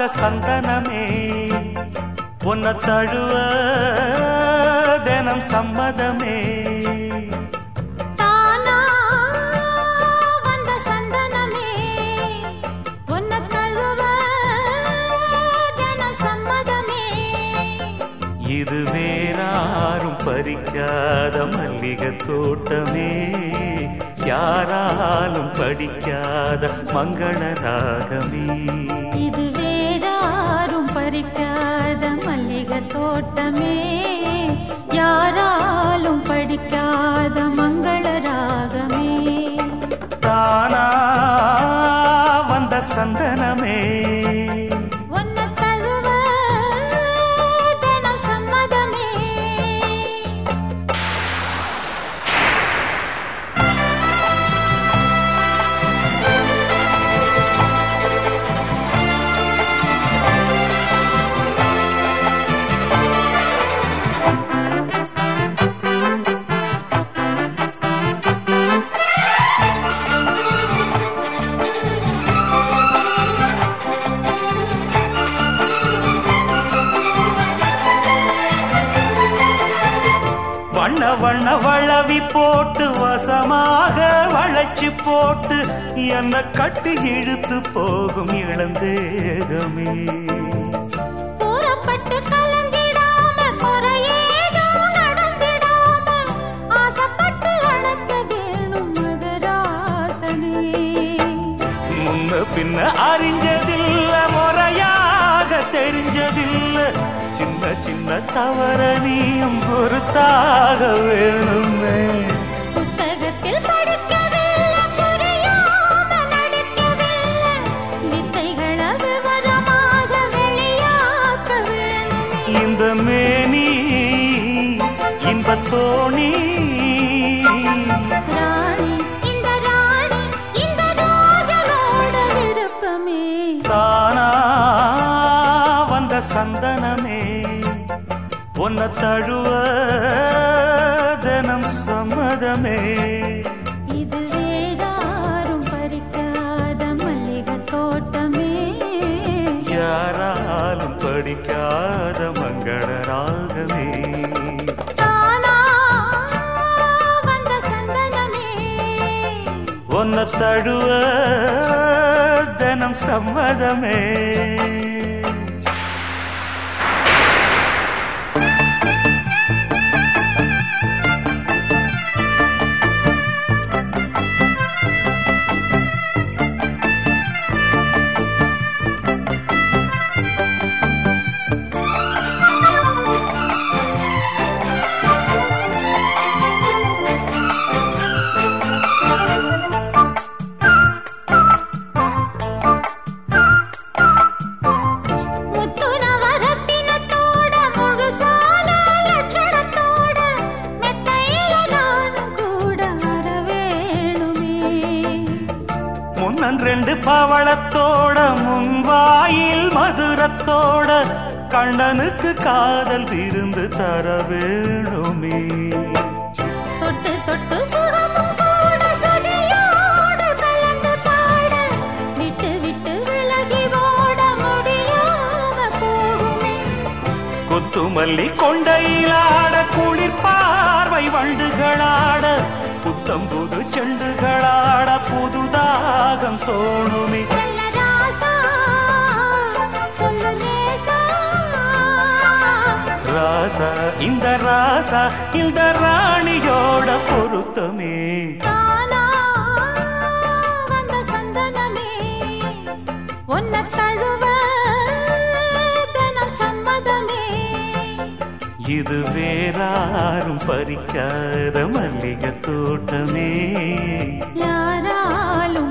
வந்த சந்தனமே. உன்னை தழுவ தினம் சம்மதமே. இது வேறாரும் பறிக்காத மல்லிகை தோட்டமே. யாராலும் படிக்காத மங்கள ராகமே. வண்ண வளவி போட்டு வசமாக வளைச்சு போட்டு என்ன கட்டி இழுத்து போகும் இளந்தேகமே கூறப்பட்டு கலங்கிடாம குறையேதும் நடந்திடாம ஆசைப்பட்டு முன்ன பின்ன அறிஞ்சதில்ல சின்ன தவற நீயும் பொறுத்தாக வேணுமே. புத்தகத்தில் இந்த மேனி இன்பத்தோணி ராணி உன்னை தழுவ தினம் சம்மதமே. இது வேறாரும் பறிக்காத மல்லிகை தோட்டமே. யாராலும் படிக்காத மங்கள ராகமே. உன்னை தழுவ தினம் சம்மதமே. ரெண்டு பவளத்தோட முன்வாயில் மதுரத்தோட கண்ணனுக்கு காதல் விருந்து தர வேணுமே தொட்டு தொட்டு சுகமும் கூட சுதியோடு கலந்து பாட விட்டு விட்டு விலகி ஓட முடியாம போகுமே. கொத்துமல்லி கொண்டையிலாட குளிர் பார்வை வண்டுகளாட புத்தம் புது செண்டுகளாட புதுதாகம் தோணுமே. செல்ல ராசா இந்த ராசா இந்த ராணியோட இது வேறாரும் பறிக்காத மல்லிகை தோட்டமே. யாராலும்